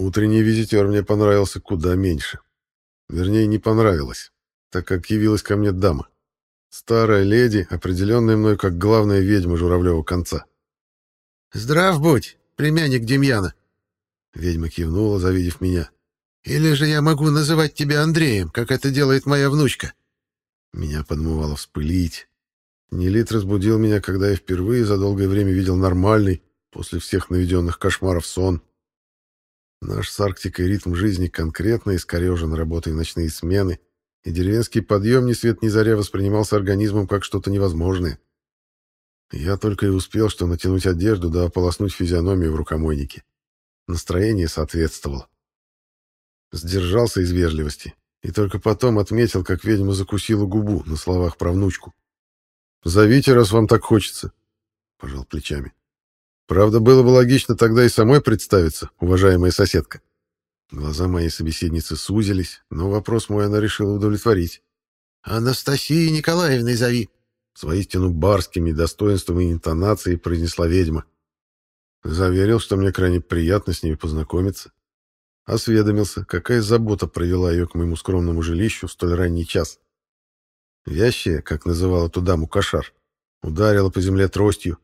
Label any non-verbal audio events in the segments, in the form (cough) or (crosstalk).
Утренний визитер мне понравился куда меньше. Вернее, не понравилось, так как явилась ко мне дама. Старая леди, определенная мной как главная ведьма журавлевого конца. «Здрав будь, племянник Демьяна!» Ведьма кивнула, завидев меня. «Или же я могу называть тебя Андреем, как это делает моя внучка?» Меня подмывало вспылить. Нелит разбудил меня, когда я впервые за долгое время видел нормальный, после всех наведенных кошмаров, сон. Наш с Арктикой ритм жизни конкретно искорежен работой ночные смены, и деревенский подъем ни свет ни заря воспринимался организмом как что-то невозможное. Я только и успел, что натянуть одежду да ополоснуть физиономию в рукомойнике. Настроение соответствовало. Сдержался из вежливости, и только потом отметил, как ведьма закусила губу на словах про внучку. «Зовите, раз вам так хочется», — пожал плечами. «Правда, было бы логично тогда и самой представиться, уважаемая соседка». Глаза моей собеседницы сузились, но вопрос мой она решила удовлетворить. «Анастасии Николаевной зови!» С воистину барскими достоинствами и интонацией произнесла ведьма. Заверил, что мне крайне приятно с ней познакомиться. Осведомился, какая забота провела ее к моему скромному жилищу в столь ранний час. Вящая, как называл эту даму кошар, ударила по земле тростью.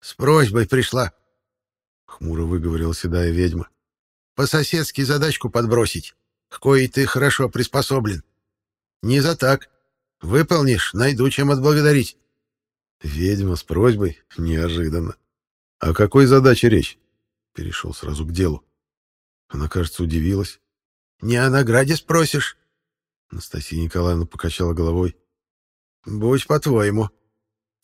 «С просьбой пришла», — хмуро выговорила седая ведьма. По-соседски задачку подбросить, к коей ты хорошо приспособлен. Не за так. Выполнишь, найду чем отблагодарить. Ведьма с просьбой? Неожиданно. О какой задаче речь? Перешел сразу к делу. Она, кажется, удивилась. Не о награде спросишь? Анастасия Николаевна покачала головой. Будь по-твоему.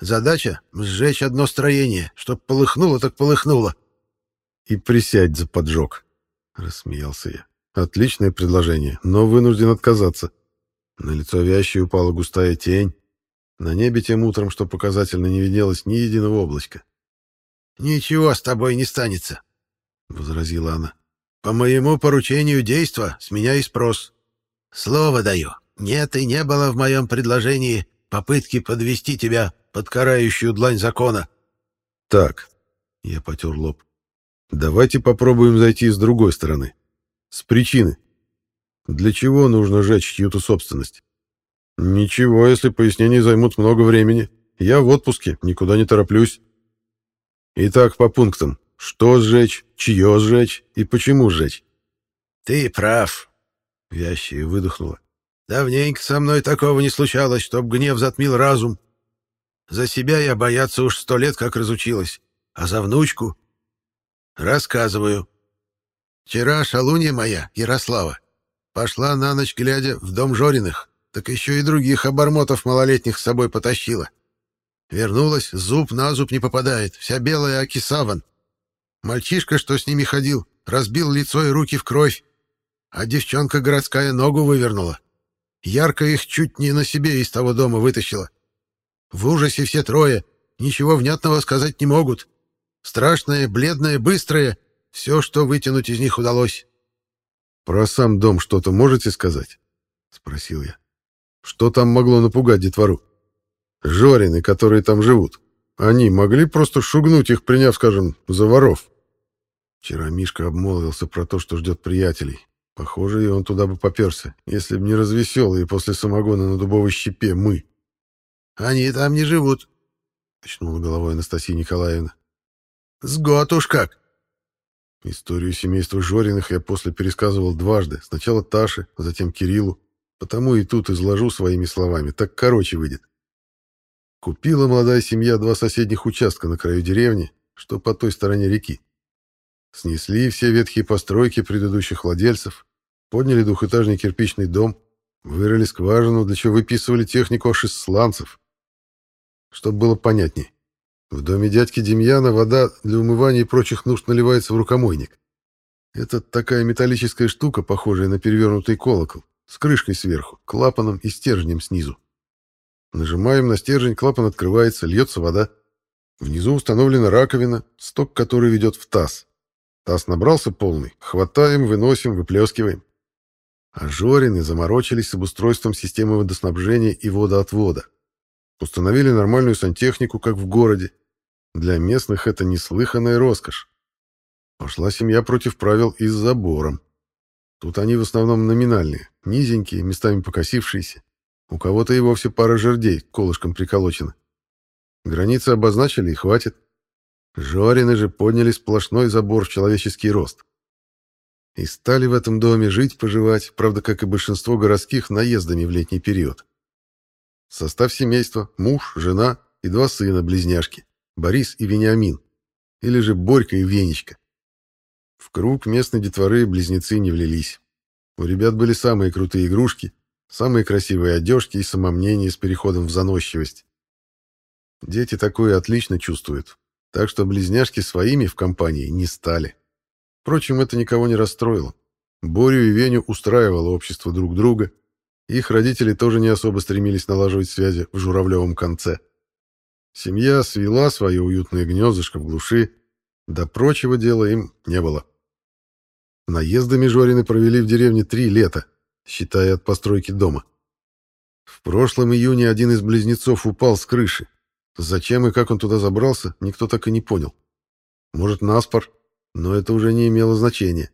Задача — сжечь одно строение, чтоб полыхнуло так полыхнуло. И присядь за поджог. — рассмеялся я. «Отличное предложение, но вынужден отказаться». На лицо вящей упала густая тень. На небе тем утром, что показательно, не виделось ни единого облачка. «Ничего с тобой не станется», — возразила она. «По моему поручению действа с меня и спрос. Слово даю, нет и не было в моем предложении попытки подвести тебя под карающую длань закона». «Так», — я потер лоб, Давайте попробуем зайти с другой стороны. С причины. Для чего нужно сжечь чью-то собственность? Ничего, если пояснения займут много времени. Я в отпуске, никуда не тороплюсь. Итак, по пунктам. Что сжечь, чье сжечь и почему сжечь? Ты прав. Вящая выдохнула. Давненько со мной такого не случалось, чтоб гнев затмил разум. За себя я бояться уж сто лет как разучилась, а за внучку Рассказываю. Вчера шалунья моя, Ярослава, пошла на ночь глядя в дом Жориных, так еще и других обормотов малолетних с собой потащила. Вернулась, зуб на зуб не попадает, вся белая акисаван. Мальчишка, что с ними ходил, разбил лицо и руки в кровь, а девчонка городская ногу вывернула. Ярко их чуть не на себе из того дома вытащила. В ужасе все трое, ничего внятного сказать не могут. Страшное, бледное, быстрое — все, что вытянуть из них удалось. — Про сам дом что-то можете сказать? — спросил я. — Что там могло напугать детвору? Жорины, которые там живут, они могли просто шугнуть их, приняв, скажем, за воров? Вчера Мишка обмолвился про то, что ждет приятелей. Похоже, и он туда бы поперся, если б не развеселые после самогона на дубовой щепе мы. — Они там не живут, — качнула головой Анастасия Николаевна. С год уж как. Историю семейства Жориных я после пересказывал дважды. Сначала Таше, а затем Кириллу. Потому и тут изложу своими словами. Так короче выйдет. Купила молодая семья два соседних участка на краю деревни, что по той стороне реки. Снесли все ветхие постройки предыдущих владельцев, подняли двухэтажный кирпичный дом, вырыли скважину, для чего выписывали технику аж из сланцев. Чтобы было понятней. В доме дядьки Демьяна вода для умывания и прочих нужд наливается в рукомойник. Это такая металлическая штука, похожая на перевернутый колокол, с крышкой сверху, клапаном и стержнем снизу. Нажимаем на стержень, клапан открывается, льется вода. Внизу установлена раковина, сток которой ведет в таз. Таз набрался полный, хватаем, выносим, выплескиваем. А Жорины заморочились с обустройством системы водоснабжения и водоотвода. Установили нормальную сантехнику, как в городе, для местных это неслыханная роскошь. Пошла семья против правил и с забором. Тут они в основном номинальные, низенькие, местами покосившиеся. У кого-то и вовсе пара жердей колышком приколочена. Границы обозначили и хватит. Жорины же подняли сплошной забор в человеческий рост. И стали в этом доме жить-поживать, правда, как и большинство городских, наездами в летний период. Состав семейства – муж, жена и два сына, близняшки – Борис и Вениамин, или же Борька и Венечка. В круг местной детворы близнецы не влились. У ребят были самые крутые игрушки, самые красивые одежки и самомнение с переходом в заносчивость. Дети такое отлично чувствуют, так что близняшки своими в компании не стали. Впрочем, это никого не расстроило. Борю и Веню устраивало общество друг друга. Их родители тоже не особо стремились налаживать связи в журавлевом конце. Семья свела свое уютное гнездышко в глуши, да прочего дела им не было. Наездами Жорины провели в деревне три лета, считая от постройки дома. В прошлом июне один из близнецов упал с крыши. Зачем и как он туда забрался, никто так и не понял. Может, наспор, но это уже не имело значения.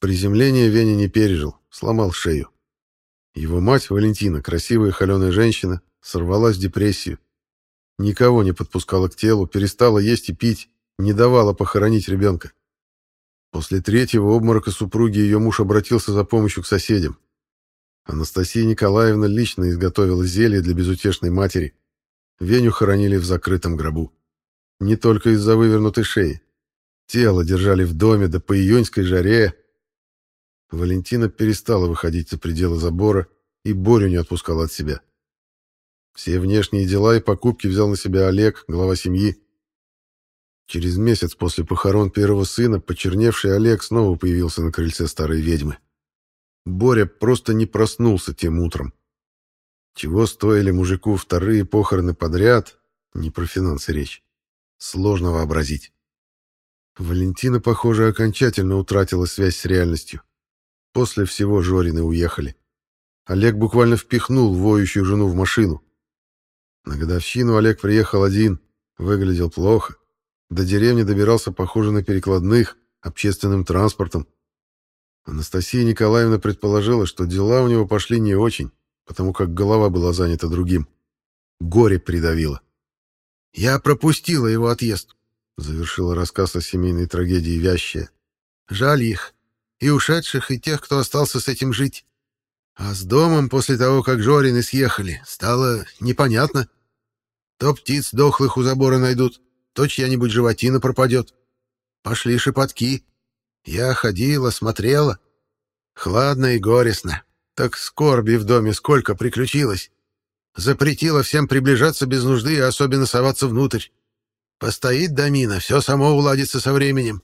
Приземление Веня не пережил, сломал шею. Его мать, Валентина, красивая холеная женщина, сорвалась в депрессию. Никого не подпускала к телу, перестала есть и пить, не давала похоронить ребенка. После третьего обморока супруги ее муж обратился за помощью к соседям. Анастасия Николаевна лично изготовила зелье для безутешной матери. Веню хоронили в закрытом гробу. Не только из-за вывернутой шеи. Тело держали в доме, да по июньской жаре. Валентина перестала выходить за пределы забора и Борю не отпускала от себя. Все внешние дела и покупки взял на себя Олег, глава семьи. Через месяц после похорон первого сына почерневший Олег снова появился на крыльце старой ведьмы. Боря просто не проснулся тем утром. Чего стоили мужику вторые похороны подряд, не про финансы речь, сложно вообразить. Валентина, похоже, окончательно утратила связь с реальностью. После всего Жорины уехали. Олег буквально впихнул воющую жену в машину. На годовщину Олег приехал один, выглядел плохо. До деревни добирался, похоже, на перекладных, общественным транспортом. Анастасия Николаевна предположила, что дела у него пошли не очень, потому как голова была занята другим. Горе придавило. «Я пропустила его отъезд», завершила рассказ о семейной трагедии вящая. Жаль их, и ушедших, и тех, кто остался с этим жить. А с домом после того, как Жорины съехали, стало непонятно. То птиц дохлых у забора найдут, то чья-нибудь животина пропадет. Пошли шепотки. Я ходила, смотрела. Хладно и горестно. Так скорби в доме сколько приключилось. Запретила всем приближаться без нужды и особенно соваться внутрь. Постоит домина, все само уладится со временем.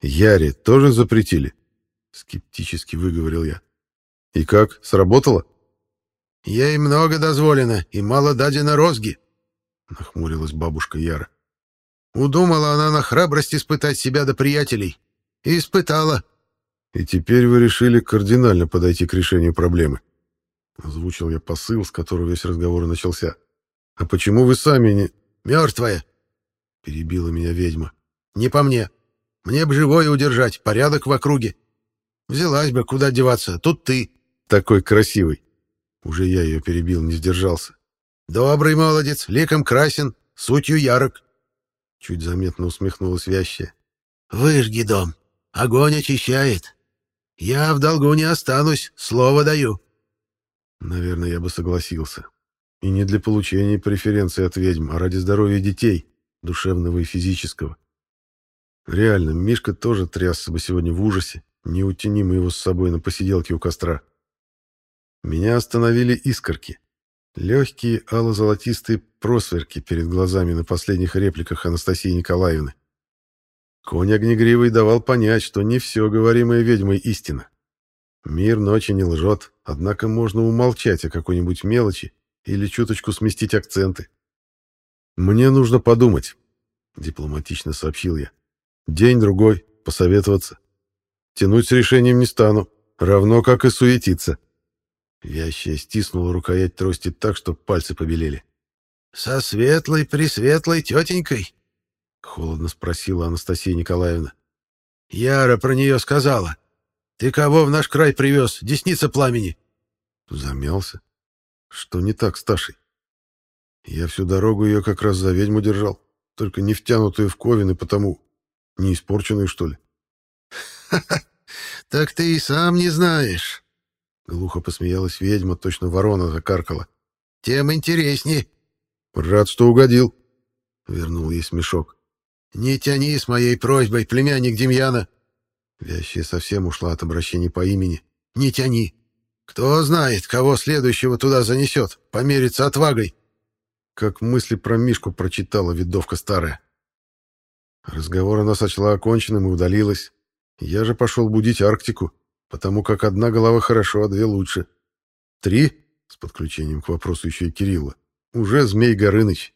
Яре тоже запретили? Скептически выговорил я. И как, сработало? Ей много дозволено и мало дадено розги, нахмурилась бабушка Яра. Удумала она на храбрость испытать себя до приятелей. И испытала. И теперь вы решили кардинально подойти к решению проблемы. Озвучил я посыл, с которого весь разговор начался. А почему вы сами не... Мертвая, — перебила меня ведьма. «Не по мне. Мне б живое удержать, порядок в округе. Взялась бы, куда деваться, тут ты». «Такой красивый». Уже я ее перебил, не сдержался. «Добрый молодец, ликом красен, сутью ярок». Чуть заметно усмехнулась вящая. «Выжги дом, огонь очищает. Я в долгу не останусь, слово даю». Наверное, я бы согласился. И не для получения преференций от ведьм, а ради здоровья детей душевного и физического. Реально, Мишка тоже трясся бы сегодня в ужасе, не утяни мы его с собой на посиделке у костра. Меня остановили искорки. Легкие ало-золотистые просверки перед глазами на последних репликах Анастасии Николаевны. Конь Огнегривый давал понять, что не все говоримое ведьмой истина. Мир ночи не лжет, однако можно умолчать о какой-нибудь мелочи или чуточку сместить акценты. «Мне нужно подумать», — дипломатично сообщил я. «День-другой, посоветоваться. Тянуть с решением не стану, равно как и суетиться». Вящая стиснула рукоять трости так, что пальцы побелели. «Со светлой-пресветлой тетенькой?» — холодно спросила Анастасия Николаевна. Яра про нее сказала. Ты кого в наш край привез? Десница пламени. Замялся. Что не так с Ташей? Я всю дорогу ее как раз за ведьму держал, только не втянутую в ковины, потому... Не испорченную, что ли? (laughs) так ты и сам не знаешь. Глухо посмеялась ведьма, точно ворона закаркала. Тем интересней. Рад, что угодил. Вернул ей смешок. Не тяни с моей просьбой, племянник Демьяна. Вящая совсем ушла от обращения по имени. Не тяни. Кто знает, кого следующего туда занесет, помериться отвагой. Как мысли про Мишку прочитала видовка старая. Разговор она сочла оконченным и удалилась. Я же пошел будить Арктику, потому как одна голова хорошо, а две лучше. Три, с подключением к вопросу еще и Кирилла, уже Змей Горыныч.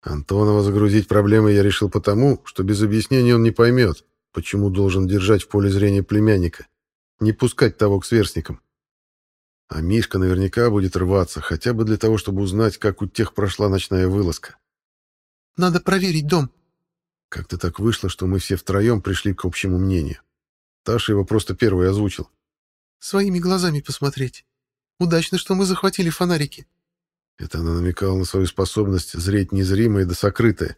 Антонова загрузить проблемы я решил потому, что без объяснений он не поймет, почему должен держать в поле зрения племянника, не пускать того к сверстникам. А Мишка наверняка будет рваться, хотя бы для того, чтобы узнать, как у тех прошла ночная вылазка. «Надо проверить дом», как-то так вышло, что мы все втроем пришли к общему мнению. Таша его просто первый озвучил. «Своими глазами посмотреть. Удачно, что мы захватили фонарики». Это она намекала на свою способность зреть незримое да сокрытое.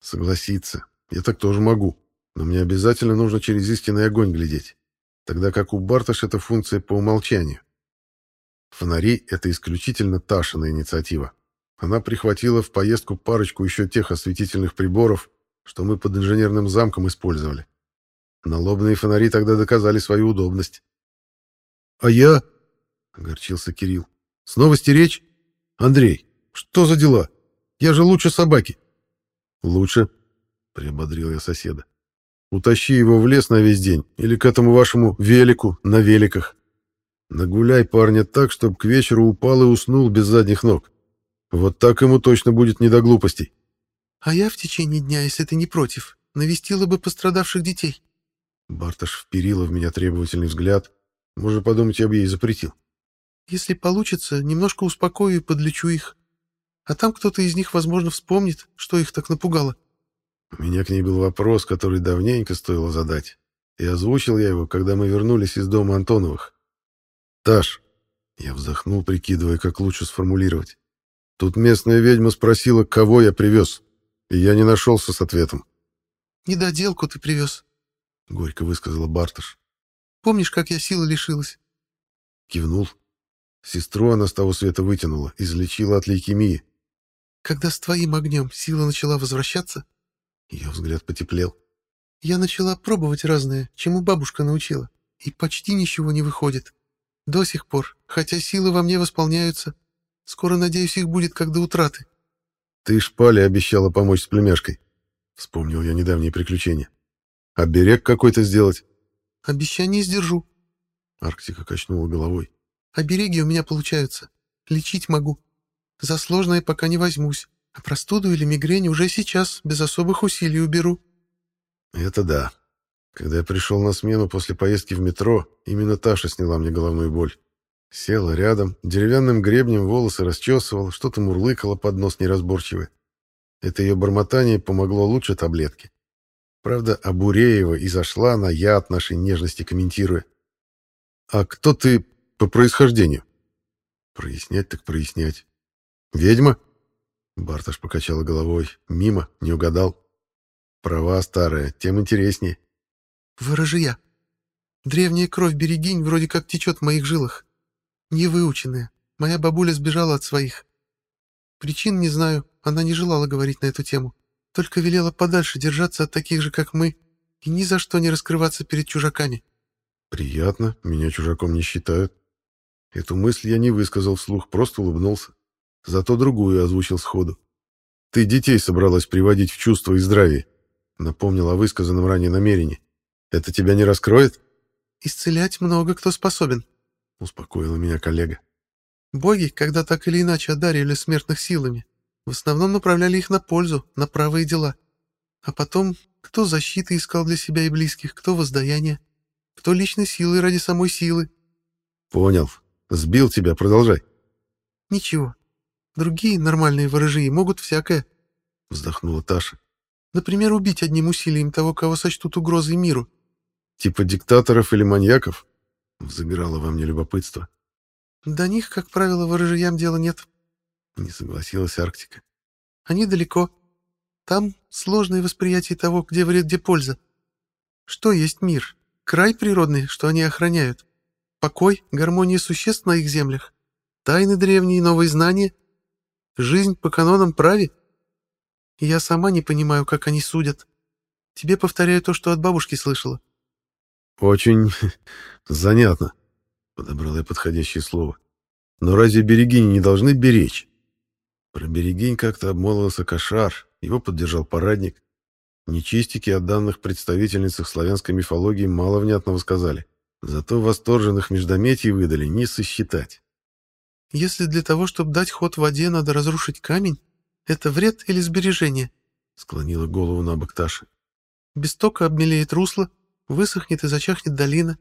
Согласиться. Я так тоже могу. Но мне обязательно нужно через истинный огонь глядеть. Тогда как у Барташ это функция по умолчанию. Фонари — это исключительно Ташина инициатива. Она прихватила в поездку парочку еще тех осветительных приборов, что мы под инженерным замком использовали. Налобные фонари тогда доказали свою удобность. — А я? — огорчился Кирилл. — Снова стеречь? Андрей, что за дела? Я же лучше собаки. — Лучше, — приободрил я соседа. — Утащи его в лес на весь день или к этому вашему велику на великах. Нагуляй парня так, чтобы к вечеру упал и уснул без задних ног. Вот так ему точно будет не до глупостей. А я в течение дня, если ты не против, навестила бы пострадавших детей. Барташ вперила в меня требовательный взгляд. Можно подумать, я бы ей запретил. Если получится, немножко успокою и подлечу их. А там кто-то из них, возможно, вспомнит, что их так напугало. У меня к ней был вопрос, который давненько стоило задать. И озвучил я его, когда мы вернулись из дома Антоновых. «Таш», — я вздохнул, прикидывая, как лучше сформулировать. «Тут местная ведьма спросила, кого я привез и я не нашелся с ответом. «Недоделку ты привез», — горько высказала Барташ. «Помнишь, как я силы лишилась?» Кивнул. Сестру она с того света вытянула, излечила от лейкемии. «Когда с твоим огнем сила начала возвращаться...» Ее взгляд потеплел. «Я начала пробовать разное, чему бабушка научила, и почти ничего не выходит. До сих пор, хотя силы во мне восполняются. Скоро, надеюсь, их будет как до утраты. «Ты шпале обещала помочь с племяшкой», — вспомнил я недавние приключения. «Оберег какой-то сделать?» «Обещание сдержу». Арктика качнула головой. «Обереги у меня получаются. Лечить могу. За сложное пока не возьмусь. А простуду или мигрень уже сейчас, без особых усилий уберу». «Это да. Когда я пришел на смену после поездки в метро, именно Таша сняла мне головную боль. Села рядом, деревянным гребнем волосы расчесывала, что-то мурлыкала под нос неразборчивое. Это ее бормотание помогло лучше таблетки. Правда, Абуреева и зашла на я от нашей нежности, комментируя. «А кто ты по происхождению?» «Прояснять так прояснять. Ведьма?» Барташ покачала головой. «Мимо, не угадал. Права старая, тем интереснее». «Ворожия. Древняя кровь берегинь вроде как течет в моих жилах. Невыученная. Моя бабуля сбежала от своих. Причин не знаю, она не желала говорить на эту тему. Только велела подальше держаться от таких же, как мы, и ни за что не раскрываться перед чужаками. Приятно, меня чужаком не считают. Эту мысль я не высказал вслух, просто улыбнулся. Зато другую озвучил сходу. Ты детей собралась приводить в чувство и здравие. Напомнил о высказанном ранее намерении. Это тебя не раскроет? Исцелять много кто способен, — успокоила меня коллега. «Боги, когда так или иначе одаривали смертных силами, в основном направляли их на пользу, на правые дела. А потом, кто защиты искал для себя и близких, кто воздаяние, кто личной силой ради самой силы». «Понял. Сбил тебя, продолжай». «Ничего. Другие нормальные ворожии могут всякое», — вздохнула Таша. Например, убить одним усилием того, кого сочтут угрозой миру. Типа диктаторов или маньяков? Взыграло во мне любопытство. До них, как правило, ворожьям дела нет. Не согласилась Арктика. Они далеко. Там сложное восприятие того, где вред, где польза. Что есть мир? Край природный, что они охраняют. Покой, гармония существ на их землях. Тайны древние, новые знания. Жизнь по канонам праве. Я сама не понимаю, как они судят. Тебе повторяю то, что от бабушки слышала. Очень (laughs) занятно, подобрал я подходящее слово. Но разве берегини не должны беречь? Про берегинь как-то обмолвился кошар, его поддержал парадник. Нечистики о данных представительницах славянской мифологии мало внятного сказали. Зато восторженных междометий выдали не сосчитать. Если для того, чтобы дать ход в воде, надо разрушить камень, это вред или сбережение? Склонила голову на бок Таша. Без тока обмелеет русло, высохнет и зачахнет долина,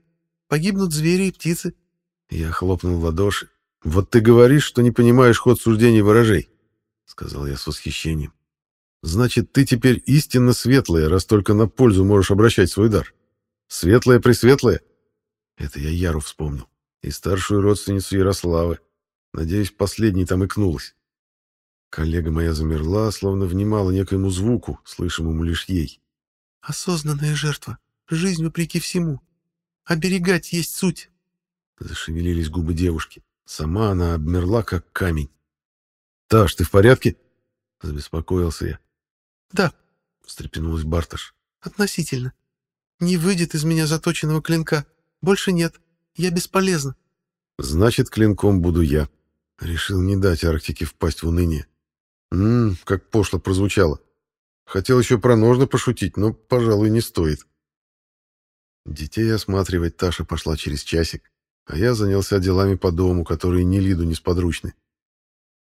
погибнут звери и птицы. Я хлопнул в ладоши. Вот ты говоришь, что не понимаешь ход суждений ворожей, сказал я с восхищением. Значит, ты теперь истинно светлая, раз только на пользу можешь обращать свой дар. Светлая-пресветлая? Это я Яру вспомнил. И старшую родственницу Ярославы. Надеюсь, последней там икнулась. Коллега моя замерла, словно внимала некоему звуку, слышимому лишь ей. «Осознанная жертва. Жизнь вопреки всему. Оберегать есть суть». Зашевелились губы девушки. Сама она обмерла, как камень. «Таш, ты в порядке?» Забеспокоился я. «Да», — встрепенулась Барташ. «Относительно. Не выйдет из меня заточенного клинка. Больше нет. Я бесполезна». «Значит, клинком буду я». Решил не дать Арктике впасть в уныние. Ммм, как пошло прозвучало. Хотел еще про ножны пошутить, но, пожалуй, не стоит. Детей осматривать Таша пошла через часик, а я занялся делами по дому, которые ни Лиду не сподручны.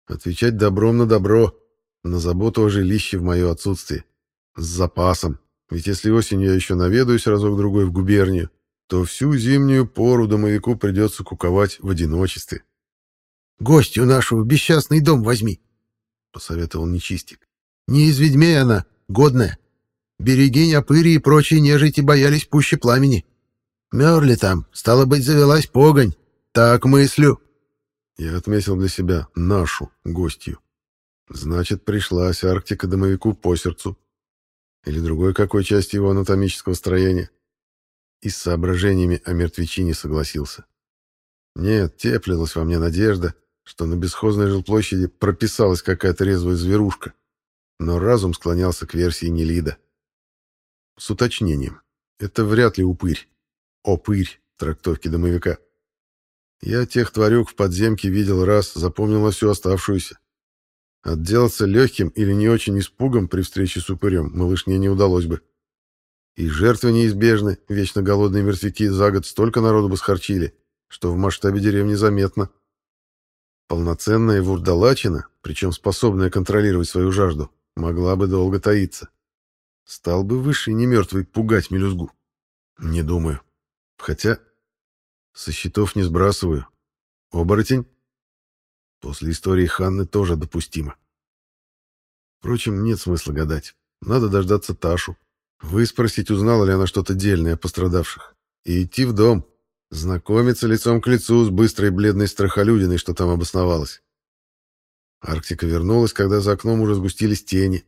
Отвечать добром на добро, на заботу о жилище в мое отсутствие. С запасом. Ведь если осенью я еще наведаюсь разок-другой в губернию, то всю зимнюю пору домовику придется куковать в одиночестве. «Гостью нашу бесчастный дом возьми», — посоветовал нечистик. «Не из ведьмей она, годная. Берегинь, опыри и прочие нежити боялись пуще пламени. Мерли там, стало быть, завелась погонь. Так мыслю». Я отметил для себя нашу гостью. Значит, пришлась Арктика домовику по сердцу. Или другой какой части его анатомического строения. И с соображениями о мертвечине согласился. Нет, теплилась во мне надежда, что на бесхозной жилплощади прописалась какая-то резвая зверушка. Но разум склонялся к версии Нелида. С уточнением. Это вряд ли упырь. Опырь трактовки домовика. Я тех тварюк в подземке видел раз, запомнил на всю оставшуюся. Отделаться легким или не очень испугом при встрече с упырем малышне не удалось бы. И жертвы неизбежны, вечно голодные мертвяки за год столько народу бы схарчили, что в масштабе деревни заметно. Полноценная вурдалачина, причем способная контролировать свою жажду, могла бы долго таиться. Стал бы высший немертвый пугать мелюзгу? Не думаю. Хотя со счетов не сбрасываю. Оборотень? После истории Ханны тоже допустимо. Впрочем, нет смысла гадать. Надо дождаться Ташу. Выспросить, узнала ли она что-то дельное о пострадавших. И идти в дом. Знакомиться лицом к лицу с быстрой бледной страхолюдиной, что там обосновалась. Арктика вернулась, когда за окном уже сгустились тени.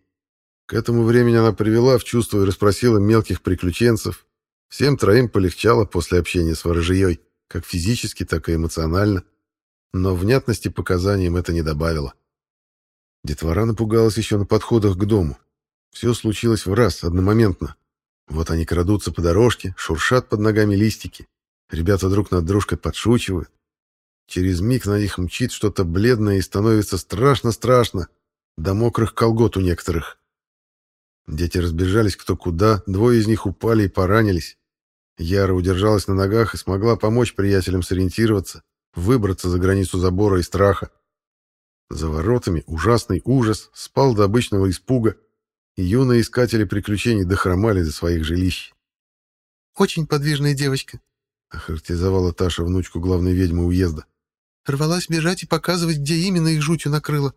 К этому времени она привела в чувство и расспросила мелких приключенцев. Всем троим полегчало после общения с ворожьей, как физически, так и эмоционально но внятности показаниям это не добавило. Детвора напугалась еще на подходах к дому. Все случилось в раз, одномоментно. Вот они крадутся по дорожке, шуршат под ногами листики. Ребята друг над дружкой подшучивают. Через миг на них мчит что-то бледное и становится страшно-страшно, до мокрых колгот у некоторых. Дети разбежались кто куда, двое из них упали и поранились. Яра удержалась на ногах и смогла помочь приятелям сориентироваться, выбраться за границу забора и страха. За воротами ужасный ужас спал до обычного испуга, и юные искатели приключений дохромали до своих жилищ. «Очень подвижная девочка», — охарактеризовала Таша внучку главной ведьмы уезда. «Рвалась бежать и показывать, где именно их жутью накрыло».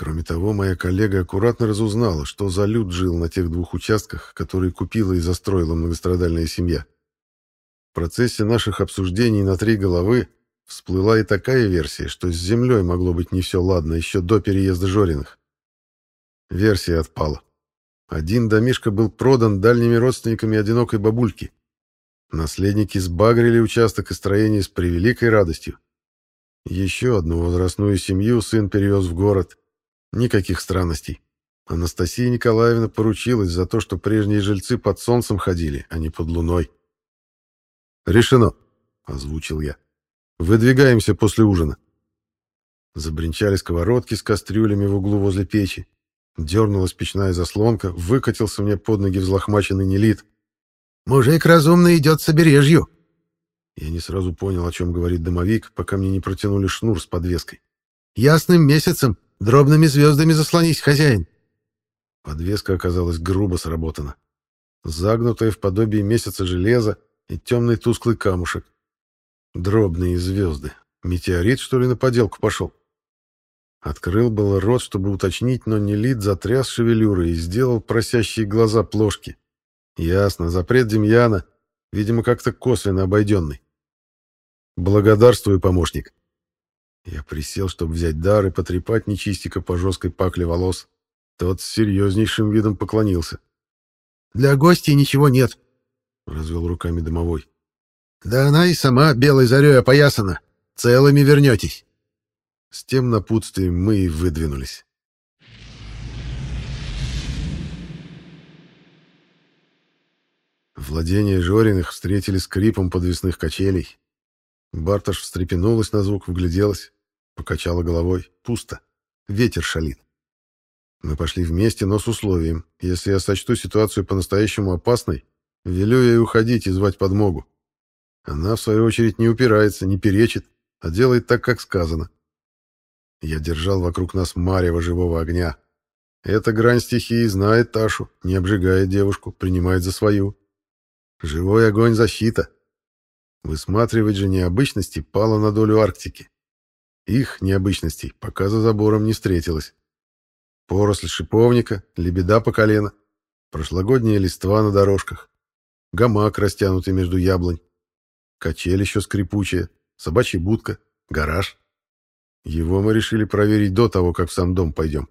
Кроме того, моя коллега аккуратно разузнала, что за люд жил на тех двух участках, которые купила и застроила многострадальная семья. В процессе наших обсуждений на три головы всплыла и такая версия, что с землей могло быть не все ладно еще до переезда Жориных. Версия отпала. Один домишко был продан дальними родственниками одинокой бабульки. Наследники сбагрили участок и строение с превеликой радостью. Еще одну возрастную семью сын перевез в город. Никаких странностей. Анастасия Николаевна поручилась за то, что прежние жильцы под солнцем ходили, а не под луной. «Решено», — озвучил я. «Выдвигаемся после ужина». Забринчали сковородки с кастрюлями в углу возле печи. Дернулась печная заслонка, выкатился мне под ноги взлохмаченный нелит. «Мужик разумный идет с обережью!» Я не сразу понял, о чем говорит домовик, пока мне не протянули шнур с подвеской. «Ясным месяцем Дробными звездами заслонись, хозяин!» Подвеска оказалась грубо сработана. Загнутая в подобие месяца железа и темный тусклый камушек. Дробные звезды. Метеорит, что ли, на поделку пошел? Открыл было рот, чтобы уточнить, но Нелит затряс шевелюрой и сделал просящие глаза плошки. Ясно, запрет Демьяна, видимо, как-то косвенно обойденный. Благодарствую, помощник. Я присел, чтобы взять дар и потрепать нечистика по жесткой пакле волос. Тот с серьезнейшим видом поклонился. «Для гостей ничего нет», — развел руками домовой. «Да она и сама белой зарей опоясана. Целыми вернетесь». С тем напутствием мы и выдвинулись. Владение Жориных встретили скрипом подвесных качелей, Барташ встрепенулась на звук, вгляделась, покачала головой. Пусто. Ветер шалит. Мы пошли вместе, но с условием. Если я сочту ситуацию по-настоящему опасной, велю ей уходить и звать подмогу. Она, в свою очередь, не упирается, не перечит, а делает так, как сказано. Я держал вокруг нас марево живого огня. Эта грань стихии знает Ташу, не обжигает девушку, принимает за свою. Живой огонь — защита. Высматривать же необычности пало на долю Арктики. Их необычностей пока за забором не встретилось. Поросль шиповника, лебеда по колено, прошлогодние листва на дорожках, гамак, растянутый между яблонь, качель еще скрипучая, собачья будка, гараж. Его мы решили проверить до того, как в сам дом пойдем.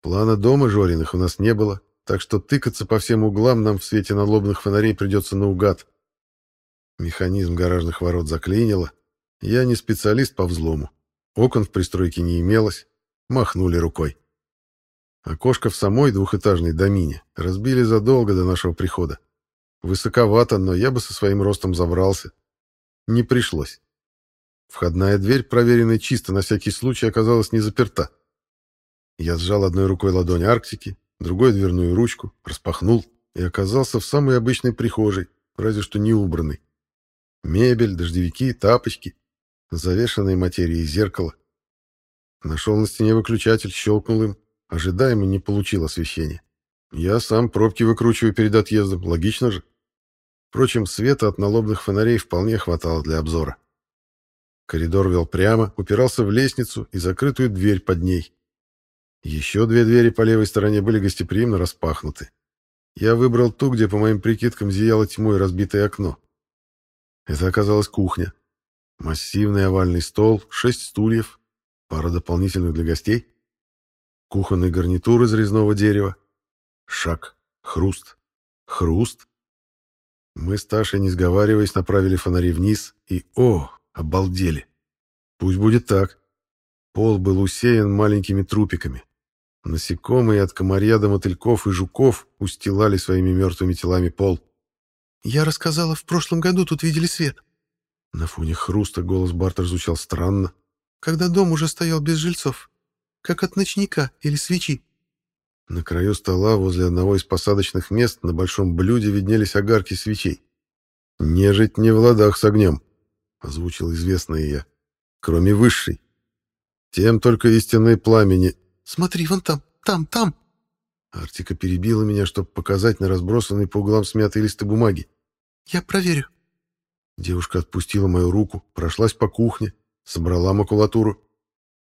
Плана дома Жориных у нас не было, так что тыкаться по всем углам нам в свете налобных фонарей придется наугад. Механизм гаражных ворот заклинило. Я не специалист по взлому. Окон в пристройке не имелось. Махнули рукой. Окошко в самой двухэтажной домине разбили задолго до нашего прихода. Высоковато, но я бы со своим ростом забрался. Не пришлось. Входная дверь, проверенная чисто на всякий случай, оказалась не заперта. Я сжал одной рукой ладонь Арктики, другой дверную ручку, распахнул и оказался в самой обычной прихожей, разве что не убранной. Мебель, дождевики, тапочки, завешенные материей зеркало. Нашел на стене выключатель, щелкнул им. Ожидаемо не получил освещения. Я сам пробки выкручиваю перед отъездом, логично же. Впрочем, света от налобных фонарей вполне хватало для обзора. Коридор вел прямо, упирался в лестницу и закрытую дверь под ней. Еще две двери по левой стороне были гостеприимно распахнуты. Я выбрал ту, где, по моим прикидкам, зияло тьмой разбитое окно. Это оказалась кухня. Массивный овальный стол, шесть стульев, пара дополнительных для гостей, кухонный гарнитур из резного дерева, шаг, хруст, хруст. Мы с Ташей, не сговариваясь, направили фонари вниз и, о, обалдели. Пусть будет так. Пол был усеян маленькими трупиками. Насекомые от комарья до мотыльков и жуков устилали своими мертвыми телами пол. «Я рассказала, в прошлом году тут видели свет». На фоне хруста голос Бартер звучал странно. «Когда дом уже стоял без жильцов, как от ночника или свечи». На краю стола возле одного из посадочных мест на большом блюде виднелись огарки свечей. «Нежить не в ладах с огнем», — озвучил известное я. «Кроме высшей. Тем только истинное пламени...» «Смотри, вон там, там, там!» Артика перебила меня, чтобы показать на разбросанные по углам смятые листы бумаги. «Я проверю». Девушка отпустила мою руку, прошлась по кухне, собрала макулатуру.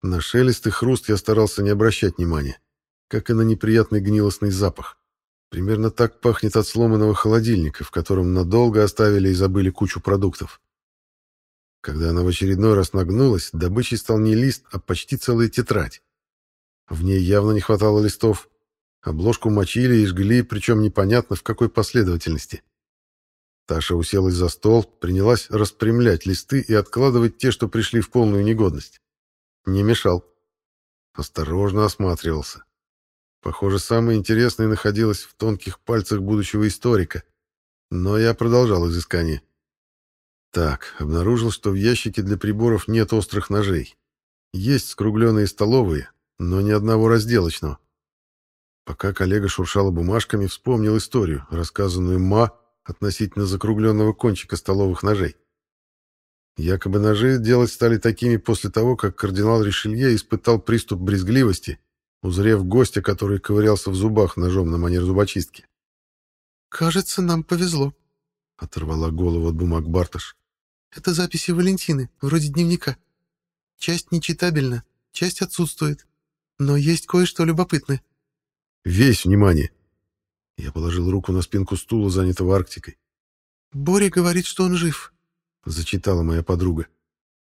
На шелест и хруст я старался не обращать внимания, как и на неприятный гнилостный запах. Примерно так пахнет от сломанного холодильника, в котором надолго оставили и забыли кучу продуктов. Когда она в очередной раз нагнулась, добычей стал не лист, а почти целая тетрадь. В ней явно не хватало листов. Обложку мочили и жгли, причем непонятно в какой последовательности. Таша уселась за стол, принялась распрямлять листы и откладывать те, что пришли в полную негодность. Не мешал. Осторожно осматривался. Похоже, самое интересное находилось в тонких пальцах будущего историка. Но я продолжал изыскание. Так, обнаружил, что в ящике для приборов нет острых ножей. Есть скругленные столовые, но ни одного разделочного. Пока коллега шуршала бумажками, вспомнил историю, рассказанную Ма относительно закругленного кончика столовых ножей. Якобы ножи делать стали такими после того, как кардинал Ришелье испытал приступ брезгливости, узрев гостя, который ковырялся в зубах ножом на манер зубочистки. «Кажется, нам повезло», — оторвала голову от бумаг Барташ. «Это записи Валентины, вроде дневника. Часть нечитабельна, часть отсутствует. Но есть кое-что любопытное». «Весь внимание!» Я положил руку на спинку стула, занятого Арктикой. «Боря говорит, что он жив», — зачитала моя подруга.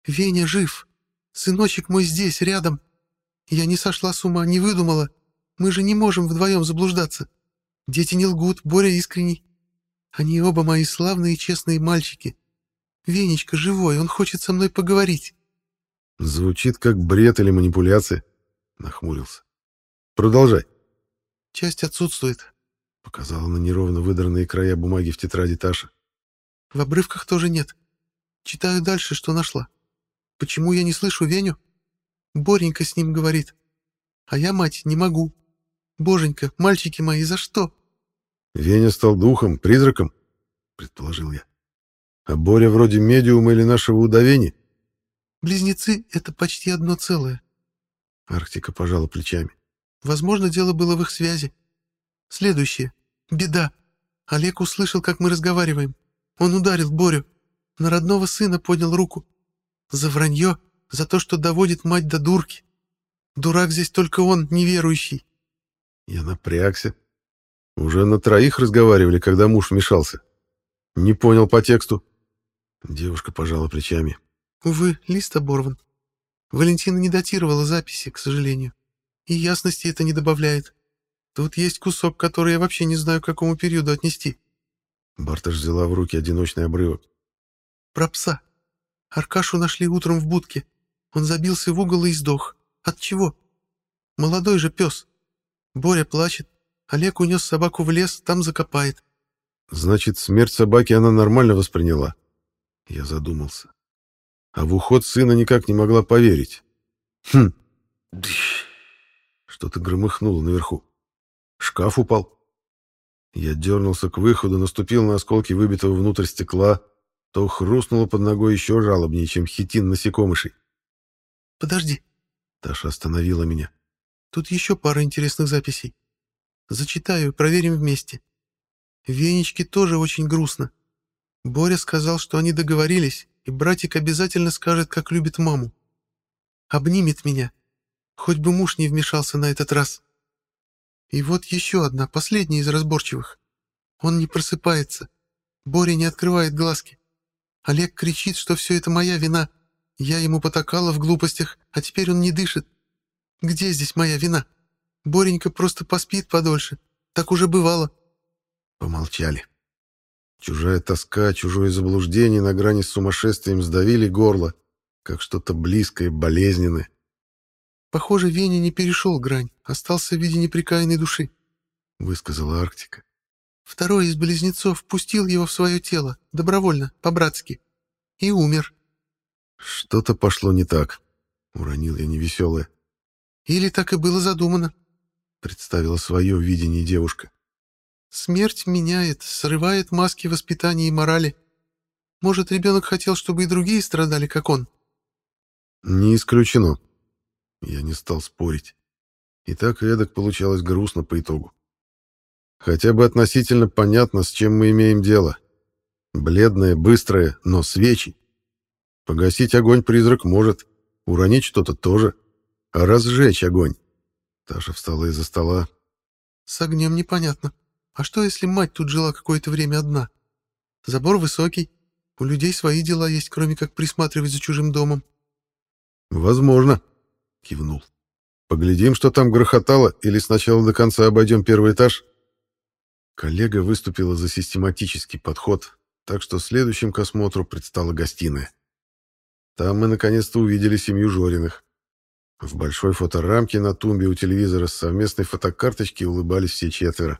«Веня жив. Сыночек мой здесь, рядом. Я не сошла с ума, не выдумала. Мы же не можем вдвоем заблуждаться. Дети не лгут, Боря искренний. Они оба мои славные и честные мальчики. Венечка живой, он хочет со мной поговорить». «Звучит как бред или манипуляция», — нахмурился. «Продолжай». «Часть отсутствует», — показала на неровно выдранные края бумаги в тетради Таша. «В обрывках тоже нет. Читаю дальше, что нашла. Почему я не слышу Веню? Боренька с ним говорит. А я, мать, не могу. Боженька, мальчики мои, за что? Веня стал духом, призраком, предположил я. А Боря вроде медиума или нашего удавения? Близнецы — это почти одно целое. Арктика пожала плечами. Возможно, дело было в их связи. Следующее. Беда. Олег услышал, как мы разговариваем. Он ударил Борю. На родного сына поднял руку. За вранье, за то, что доводит мать до дурки. Дурак здесь только он, неверующий. Я напрягся. Уже на троих разговаривали, когда муж вмешался. Не понял по тексту. Девушка пожала плечами. Увы, лист оборван. Валентина не датировала записи, к сожалению. И ясности это не добавляет. Тут есть кусок, который я вообще не знаю, к какому периоду отнести. Барташ взяла в руки одиночный обрывок. Про пса. Аркашу нашли утром в будке. Он забился в угол и сдох. От чего? Молодой же пес. Боря плачет. Олег унес собаку в лес, там закопает. Значит, смерть собаки она нормально восприняла. Я задумался. А в уход сына никак не могла поверить. Хм. Что-то громыхнуло наверху. Шкаф упал. Я дернулся к выходу, наступил на осколки выбитого внутрь стекла, то хрустнуло под ногой еще жалобнее, чем хитин насекомышей. «Подожди!» Таша остановила меня. «Тут еще пара интересных записей. Зачитаю, проверим вместе. Венечке тоже очень грустно. Боря сказал, что они договорились, и братик обязательно скажет, как любит маму. Обнимет меня. Хоть бы муж не вмешался на этот раз. И вот еще одна, последняя из разборчивых. Он не просыпается. Боря не открывает глазки. Олег кричит, что все это моя вина. Я ему потакала в глупостях, а теперь он не дышит. Где здесь моя вина? Боренька просто поспит подольше. Так уже бывало. Помолчали. Чужая тоска, чужое заблуждение на грани с сумасшествием сдавили горло, как что-то близкое, болезненное. «Похоже, Веня не перешел грань, остался в виде неприкаянной души», — высказала Арктика. Второй из близнецов пустил его в свое тело, добровольно, по-братски, и умер. «Что-то пошло не так», — уронил я невеселое. «Или так и было задумано», — представила свое видение девушка. «Смерть меняет, срывает маски воспитания и морали. Может, ребенок хотел, чтобы и другие страдали, как он?» «Не исключено». Я не стал спорить. И так и эдак получалось грустно по итогу. Хотя бы относительно понятно, с чем мы имеем дело. Бледное, быстрое, но свечи. Погасить огонь призрак может, уронить что-то тоже. а разжечь огонь. Таша встала из-за стола. С огнем непонятно. А что, если мать тут жила какое-то время одна? Забор высокий. У людей свои дела есть, кроме как присматривать за чужим домом. Возможно, кивнул. Поглядим, что там грохотало, или сначала до конца обойдем первый этаж? Коллега выступила за систематический подход, так что следующим к осмотру предстала гостиная. Там мы наконец-то увидели семью Жориных. В большой фоторамке на тумбе у телевизора с совместной фотокарточки улыбались все четверо.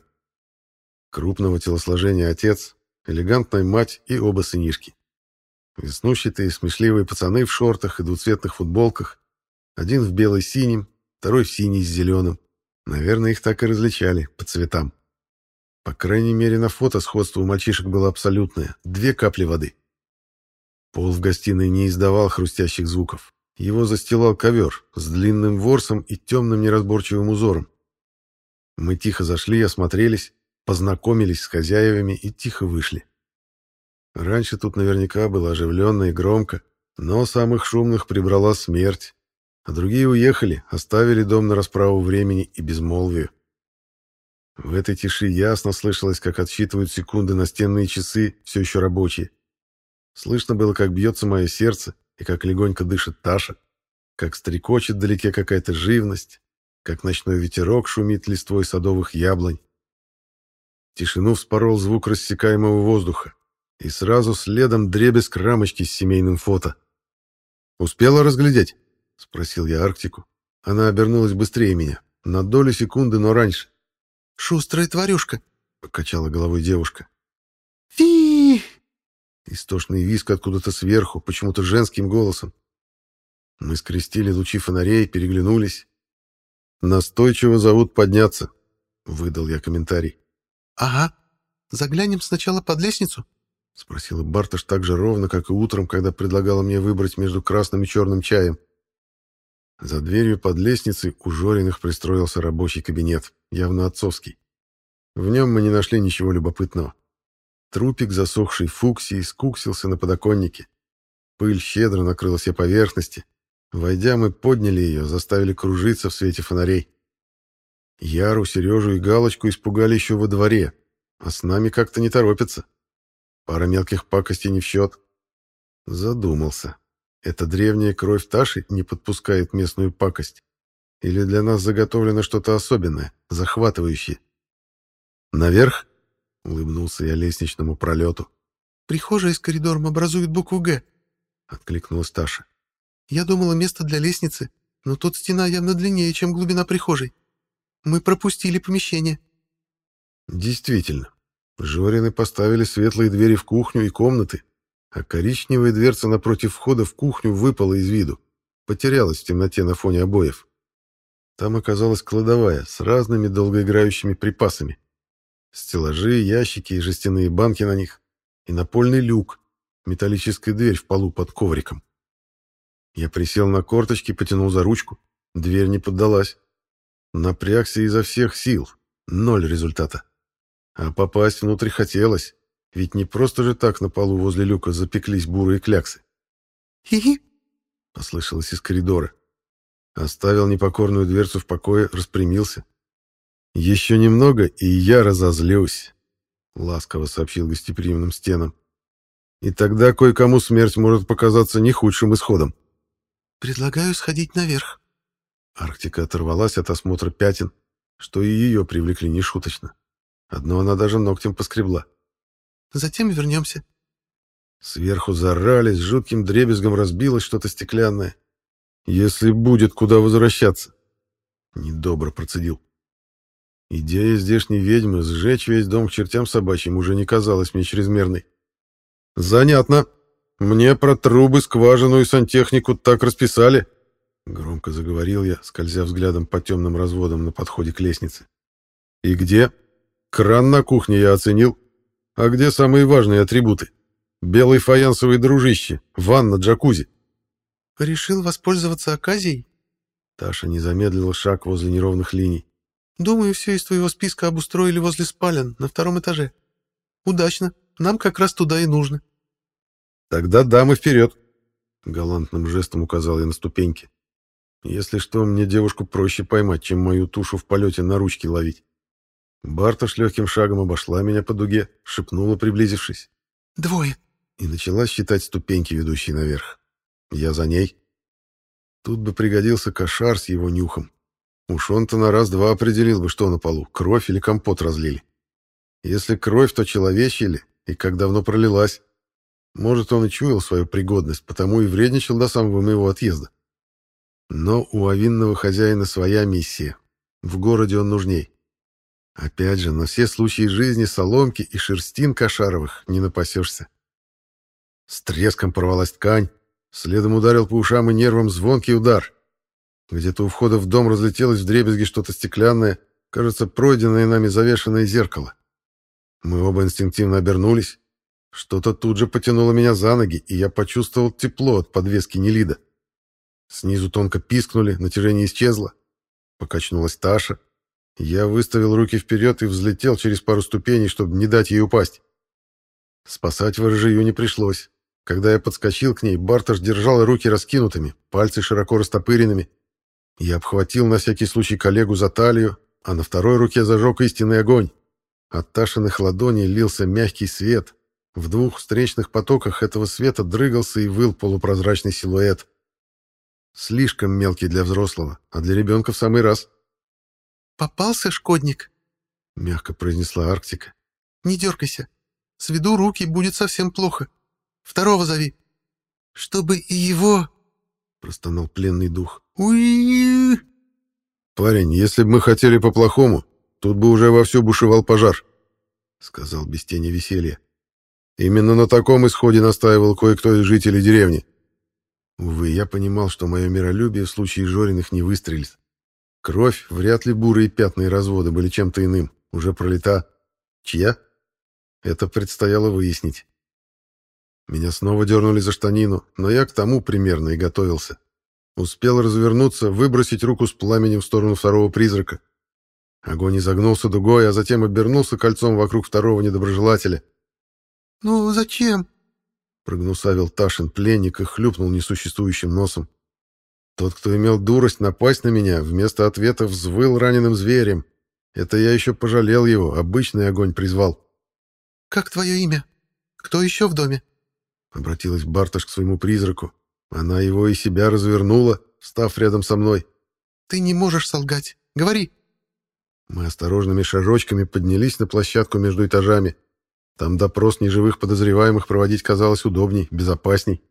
Крупного телосложения отец, элегантная мать и оба сынишки. Веснущатые, смешливые пацаны в шортах и двуцветных футболках. Один в бело-синем, второй синий с зеленым. Наверное, их так и различали по цветам. По крайней мере, на фото сходство у мальчишек было абсолютное. Две капли воды. Пол в гостиной не издавал хрустящих звуков. Его застилал ковер с длинным ворсом и темным неразборчивым узором. Мы тихо зашли, осмотрелись, познакомились с хозяевами и тихо вышли. Раньше тут наверняка было оживленно и громко, но самых шумных прибрала смерть, а другие уехали, оставили дом на расправу времени и безмолвию. В этой тиши ясно слышалось, как отсчитывают секунды настенные часы, все еще рабочие. Слышно было, как бьется мое сердце, и как легонько дышит Таша, как стрекочет вдалеке какая-то живность, как ночной ветерок шумит листвой садовых яблонь. Тишину вспорол звук рассекаемого воздуха, и сразу следом дребезг рамочки с семейным фото. «Успела разглядеть?» — спросил я Арктику. Она обернулась быстрее меня, на долю секунды, но раньше. «Шустрая тварюшка!» — покачала головой девушка. «Фи!» Истошный виск откуда-то сверху, почему-то женским голосом. Мы скрестили лучи фонарей, переглянулись. «Настойчиво зовут подняться», — выдал я комментарий. «Ага. Заглянем сначала под лестницу?» — спросила Барташ так же ровно, как и утром, когда предлагала мне выбрать между красным и черным чаем. За дверью под лестницей у Жориных пристроился рабочий кабинет, явно отцовский. В нем мы не нашли ничего любопытного. Трупик засохшей фуксии скуксился на подоконнике. Пыль щедро накрыла все поверхности. Войдя, мы подняли ее, заставили кружиться в свете фонарей. Яру, Сережу и Галочку испугали еще во дворе, а с нами как-то не торопятся. Пара мелких пакостей не в счет. Задумался. Эта древняя кровь Таши не подпускает местную пакость? Или для нас заготовлено что-то особенное, захватывающее? Наверх? — улыбнулся я лестничному пролету. «Прихожая с коридором образует букву «Г», — откликнулась Таша. «Я думала, место для лестницы, но тут стена явно длиннее, чем глубина прихожей. Мы пропустили помещение». «Действительно. Жорины поставили светлые двери в кухню и комнаты, а коричневая дверца напротив входа в кухню выпала из виду, потерялась в темноте на фоне обоев. Там оказалась кладовая с разными долгоиграющими припасами. Стеллажи, ящики и жестяные банки на них. И напольный люк, металлическая дверь в полу под ковриком. Я присел на корточки, потянул за ручку. Дверь не поддалась. Напрягся изо всех сил. Ноль результата. А попасть внутрь хотелось. Ведь не просто же так на полу возле люка запеклись бурые кляксы. «Хи-хи!» — послышалось из коридора. Оставил непокорную дверцу в покое, распрямился. «Еще немного, и я разозлюсь», — ласково сообщил гостеприимным стенам. «И тогда кое-кому смерть может показаться не худшим исходом». «Предлагаю сходить наверх». Арктика оторвалась от осмотра пятен, что и ее привлекли нешуточно. Одно она даже ногтем поскребла. «Затем вернемся». Сверху зарали, с жутким дребезгом разбилось что-то стеклянное. «Если будет куда возвращаться», — недобро процедил. Идея здешней ведьмы сжечь весь дом к чертям собачьим уже не казалась мне чрезмерной. «Занятно. Мне про трубы, скважину и сантехнику так расписали», — громко заговорил я, скользя взглядом по темным разводам на подходе к лестнице. «И где? Кран на кухне я оценил. А где самые важные атрибуты? Белый фаянсовый дружище, ванна, джакузи». «Решил воспользоваться оказией?» Таша не замедлила шаг возле неровных линий. Думаю, все из твоего списка обустроили возле спален на втором этаже. Удачно. Нам как раз туда и нужно. Тогда дамы вперед. Галантным жестом указал я на ступеньки. Если что, мне девушку проще поймать, чем мою тушу в полете на ручки ловить. Барташ легким шагом обошла меня по дуге, шепнула, приблизившись. «Двое!» И начала считать ступеньки, ведущие наверх. Я за ней. Тут бы пригодился кошар с его нюхом. Уж он-то на раз-два определил бы, что на полу, кровь или компот разлили. Если кровь, то человечья ли, и как давно пролилась. Может, он и чуял свою пригодность, потому и вредничал до самого моего отъезда. Но у овинного хозяина своя миссия. В городе он нужней. Опять же, на все случаи жизни соломки и шерстин кошаровых не напасешься. С треском порвалась ткань, следом ударил по ушам и нервам звонкий удар. Где-то у входа в дом разлетелось в дребезги что-то стеклянное, кажется, пройденное нами завешенное зеркало. Мы оба инстинктивно обернулись. Что-то тут же потянуло меня за ноги, и я почувствовал тепло от подвески Нелида. Снизу тонко пискнули, натяжение исчезло. Покачнулась Таша. Я выставил руки вперед и взлетел через пару ступеней, чтобы не дать ей упасть. Спасать ворожию не пришлось. Когда я подскочил к ней, Барташ держал руки раскинутыми, пальцы широко растопыренными. Я обхватил на всякий случай коллегу за талию, а на второй руке зажег истинный огонь. От Ташиных ладоней лился мягкий свет. В двух встречных потоках этого света дрыгался и выл полупрозрачный силуэт. Слишком мелкий для взрослого, а для ребенка в самый раз. «Попался, шкодник?» — мягко произнесла Арктика. «Не дергайся. Сведу руки, будет совсем плохо. Второго зови. Чтобы и его...» — простонал пленный дух. уи «Парень, если бы мы хотели по-плохому, тут бы уже вовсю бушевал пожар», — сказал без тени веселья. «Именно на таком исходе настаивал кое-кто из жителей деревни». Увы, я понимал, что мое миролюбие в случае Жориных не выстрелит. Кровь, вряд ли бурые пятна и разводы были чем-то иным, уже пролита. Чья? Это предстояло выяснить. Меня снова дернули за штанину, но я к тому примерно и готовился. Успел развернуться, выбросить руку с пламенем в сторону второго призрака. Огонь изогнулся дугой, а затем обернулся кольцом вокруг второго недоброжелателя. «Ну, зачем?» Прогнусавил Ташин пленник и хлюпнул несуществующим носом. Тот, кто имел дурость напасть на меня, вместо ответа взвыл раненым зверем. Это я еще пожалел его, обычный огонь призвал. «Как твое имя? Кто еще в доме?» Обратилась Барташ к своему призраку. Она его и себя развернула, став рядом со мной. «Ты не можешь солгать. Говори!» Мы осторожными шажочками поднялись на площадку между этажами. Там допрос неживых подозреваемых проводить казалось удобней, безопасней.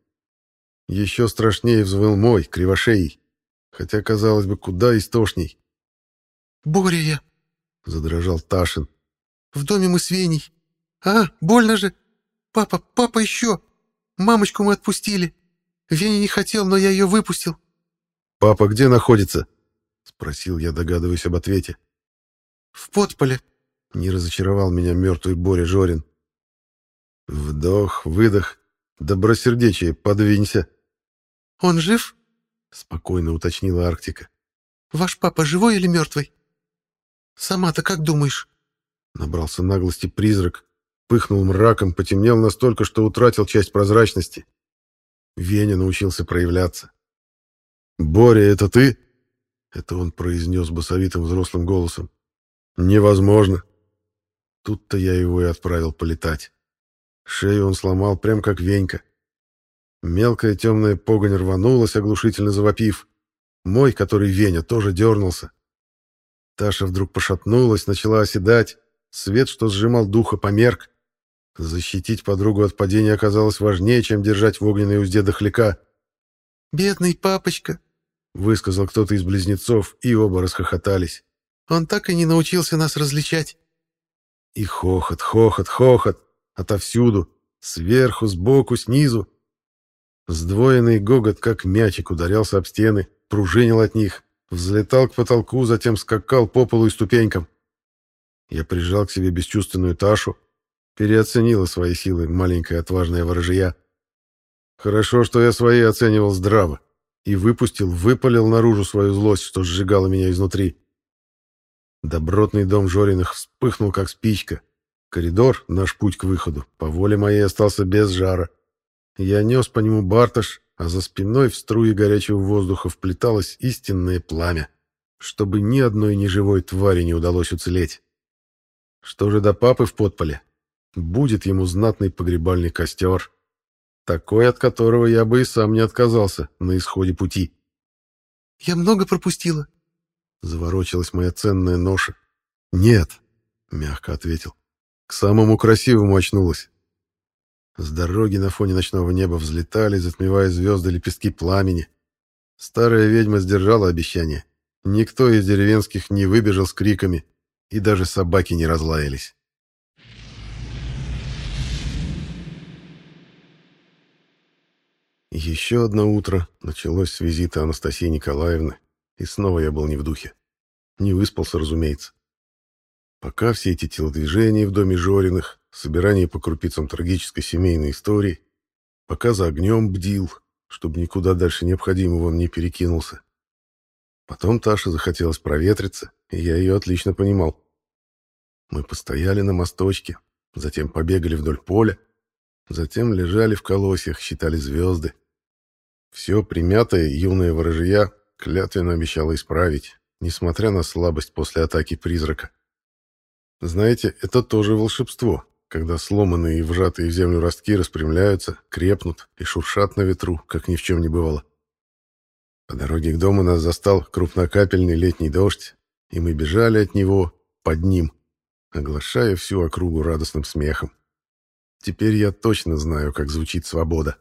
Еще страшнее взвыл мой, кривошеей. Хотя, казалось бы, куда истошней. «Боря я!» — задрожал Ташин. «В доме мы с Веней. А, больно же! Папа, папа еще! Мамочку мы отпустили. Веня не хотел, но я ее выпустил». «Папа где находится?» — спросил я, догадываясь об ответе. «В подполе», — не разочаровал меня мертвый Боря Жорин. Вдох, выдох. Добросердечие, подвинься. «Он жив?» — спокойно уточнила Арктика. «Ваш папа живой или мертвый? Сама-то как думаешь?» Набрался наглости призрак, пыхнул мраком, потемнел настолько, что утратил часть прозрачности. Веня научился проявляться. «Боря, это ты?» — это он произнес басовитым взрослым голосом. «Невозможно». Тут-то я его и отправил полетать. Шею он сломал, прям как Венька. Мелкая темная погонь рванулась, оглушительно завопив. Мой, который Веня, тоже дернулся. Таша вдруг пошатнулась, начала оседать. Свет, что сжимал духа, померк. Защитить подругу от падения оказалось важнее, чем держать в огненной узде дохляка. «Бедный папочка», — высказал кто-то из близнецов, и оба расхохотались. «Он так и не научился нас различать». И хохот, хохот, хохот. Отовсюду. Сверху, сбоку, снизу. Сдвоенный гогот, как мячик, ударялся об стены, пружинил от них, взлетал к потолку, затем скакал по полу и ступенькам. Я прижал к себе бесчувственную Ташу, переоценила свои силы маленькая отважная ворожья. Хорошо, что я свои оценивал здраво и выпустил, выпалил наружу свою злость, что сжигала меня изнутри. Добротный дом Жориных вспыхнул, как спичка. Коридор, наш путь к выходу, по воле моей остался без жара. Я нес по нему Барташ, а за спиной в струи горячего воздуха вплеталось истинное пламя, чтобы ни одной неживой твари не удалось уцелеть. Что же до папы в подполе? Будет ему знатный погребальный костер, такой, от которого я бы и сам не отказался на исходе пути. «Я много пропустила?» — заворочилась моя ценная ноша. «Нет», — мягко ответил, — «к самому красивому очнулась». С дороги на фоне ночного неба взлетали, затмевая звезды лепестки пламени. Старая ведьма сдержала обещание. Никто из деревенских не выбежал с криками, и даже собаки не разлаялись. Еще одно утро началось с визита Анастасии Николаевны, и снова я был не в духе. Не выспался, разумеется. Пока все эти телодвижения в доме Жориных, собирание по крупицам трагической семейной истории, пока за огнем бдил, чтобы никуда дальше необходимого он не перекинулся. Потом Таша захотелось проветриться, и я ее отлично понимал. Мы постояли на мосточке, затем побегали вдоль поля, затем лежали в колосьях, считали звезды. Все примятое юное ворожья клятвенно обещало исправить, несмотря на слабость после атаки призрака. Знаете, это тоже волшебство, когда сломанные и вжатые в землю ростки распрямляются, крепнут и шуршат на ветру, как ни в чем не бывало. По дороге к дому нас застал крупнокапельный летний дождь, и мы бежали от него под ним, оглашая всю округу радостным смехом. Теперь я точно знаю, как звучит свобода.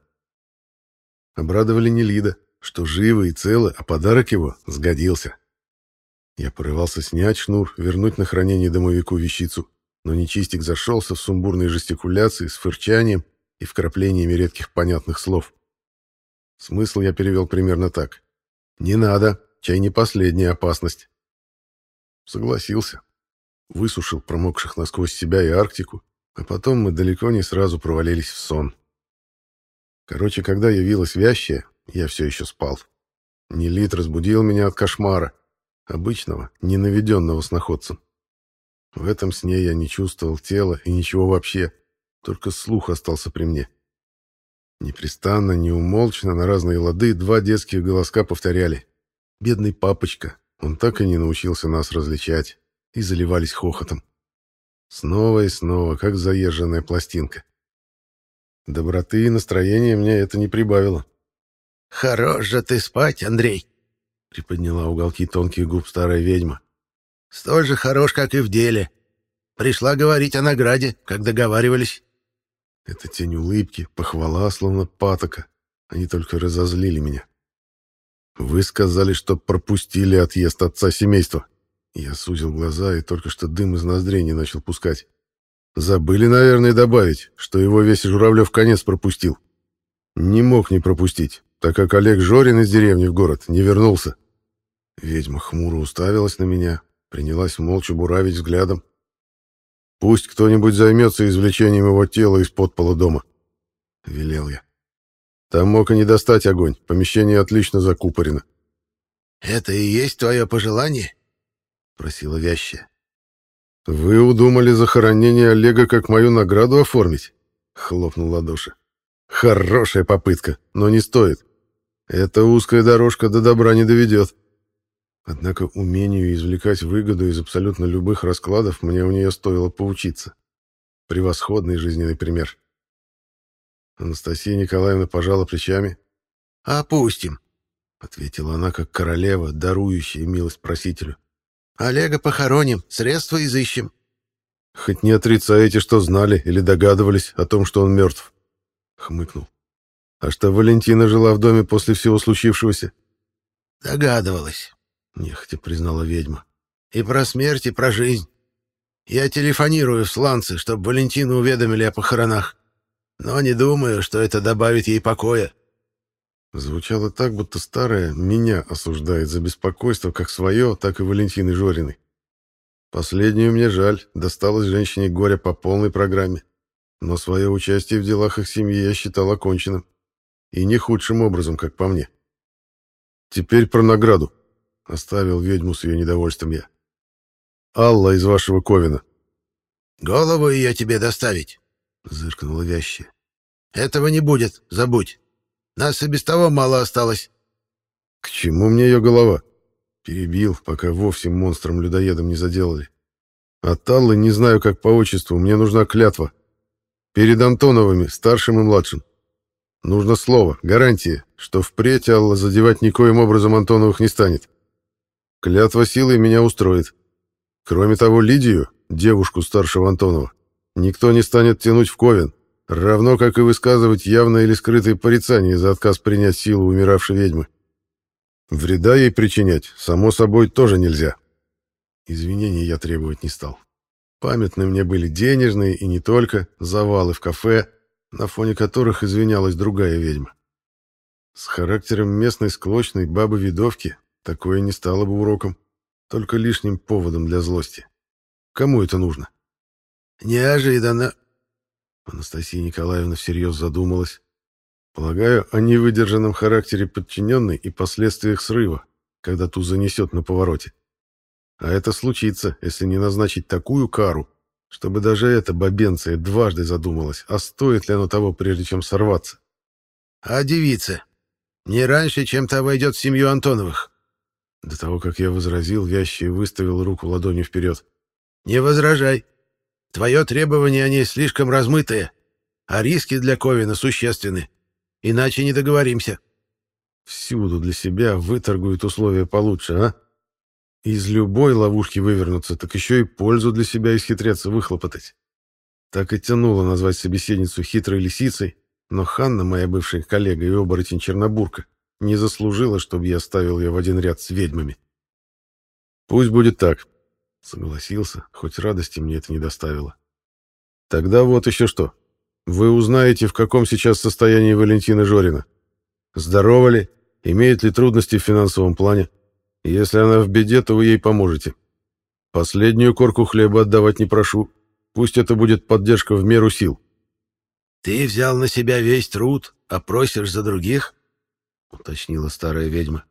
Обрадовали не Лида, что живы и целы, а подарок его сгодился. Я порывался снять шнур, вернуть на хранение домовику вещицу, но нечистик зашелся в сумбурной жестикуляции с фырчанием и вкраплениями редких понятных слов. Смысл я перевел примерно так. «Не надо, чай не последняя опасность». Согласился. Высушил промокших насквозь себя и Арктику, а потом мы далеко не сразу провалились в сон. Короче, когда явилась вящая, я все еще спал. Нелит разбудил меня от кошмара, обычного, ненаведенного сноходцем. В этом сне я не чувствовал тела и ничего вообще, только слух остался при мне. Непрестанно, неумолчно, на разные лады два детских голоска повторяли. «Бедный папочка, он так и не научился нас различать», и заливались хохотом. Снова и снова, как заезженная пластинка. Доброты и настроения мне это не прибавило. «Хорош же ты спать, Андрей!» — приподняла уголки тонких губ старая ведьма. «Столь же хорош, как и в деле. Пришла говорить о награде, как договаривались». Это тень улыбки, похвала, словно патока. Они только разозлили меня. «Вы сказали, что пропустили отъезд отца семейства». Я сузил глаза и только что дым из ноздрей не начал пускать. Забыли, наверное, добавить, что его весь Журавлев конец пропустил. Не мог не пропустить, так как Олег Жорин из деревни в город не вернулся. Ведьма хмуро уставилась на меня, принялась молча буравить взглядом. «Пусть кто-нибудь займется извлечением его тела из-под пола дома», — велел я. «Там мог и не достать огонь, помещение отлично закупорено». «Это и есть твое пожелание?» — просила вящая. «Вы удумали захоронение Олега как мою награду оформить?» — хлопнул ладоши. «Хорошая попытка, но не стоит. Эта узкая дорожка до добра не доведет». Однако умению извлекать выгоду из абсолютно любых раскладов мне у нее стоило поучиться. Превосходный жизненный пример. Анастасия Николаевна пожала плечами. «Опустим», — ответила она как королева, дарующая милость просителю. Олега похороним, средства изыщем. Хоть не отрицаете, что знали или догадывались о том, что он мертв. Хмыкнул. А что Валентина жила в доме после всего случившегося? Догадывалась, нехотя признала ведьма. И про смерть, и про жизнь. Я телефонирую в сланцы, чтобы Валентину уведомили о похоронах. Но не думаю, что это добавит ей покоя. Звучало так, будто старая меня осуждает за беспокойство как свое, так и Валентины Жориной. Последнюю мне жаль, досталось женщине горя по полной программе. Но свое участие в делах их семьи я считал оконченным. И не худшим образом, как по мне. Теперь про награду. Оставил ведьму с ее недовольством я. Алла из вашего Ковина. Голову ее тебе доставить, зыркнула вящая. Этого не будет, забудь. Нас и без того мало осталось. К чему мне ее голова? Перебил, пока вовсе монстром-людоедом не заделали. От Аллы не знаю, как по отчеству, мне нужна клятва. Перед Антоновыми, старшим и младшим. Нужно слово, гарантия, что впредь Алла задевать никоим образом Антоновых не станет. Клятва силой меня устроит. Кроме того, Лидию, девушку старшего Антонова, никто не станет тянуть в ковен, равно как и высказывать явное или скрытое порицание за отказ принять силу умиравшей ведьмы. Вреда ей причинять, само собой, тоже нельзя. Извинений я требовать не стал. Памятны мне были денежные и не только завалы в кафе, на фоне которых извинялась другая ведьма. С характером местной склочной бабы-видовки такое не стало бы уроком, только лишним поводом для злости. Кому это нужно? Неожиданно. Анастасия Николаевна всерьез задумалась. Полагаю, о невыдержанном характере подчиненной и последствиях срыва, когда ту занесет на повороте. А это случится, если не назначить такую кару, чтобы даже эта бабенция дважды задумалась, а стоит ли оно того, прежде чем сорваться. А девица? Не раньше, чем та войдет в семью Антоновых. До того, как я возразил, Вящий выставил руку ладонью вперед. «Не возражай. Твое требование о ней слишком размытое, а риски для Ковина существенны. Иначе не договоримся». Всюду для себя выторгуют условия получше, а? Из любой ловушки вывернуться, так еще и пользу для себя исхитряться выхлопотать. Так и тянуло назвать собеседницу хитрой лисицей, но Ханна, моя бывшая коллега и оборотень Чернобурка, не заслужила, чтобы я ставил ее в один ряд с ведьмами. Пусть будет так, согласился, хоть радости мне это не доставило. Тогда вот еще что. Вы узнаете, в каком сейчас состоянии Валентина Жорина. Здорова ли, имеет ли трудности в финансовом плане. Если она в беде, то вы ей поможете. Последнюю корку хлеба отдавать не прошу. Пусть это будет поддержка в меру сил. «Ты взял на себя весь труд, а просишь за других?» — уточнила старая ведьма.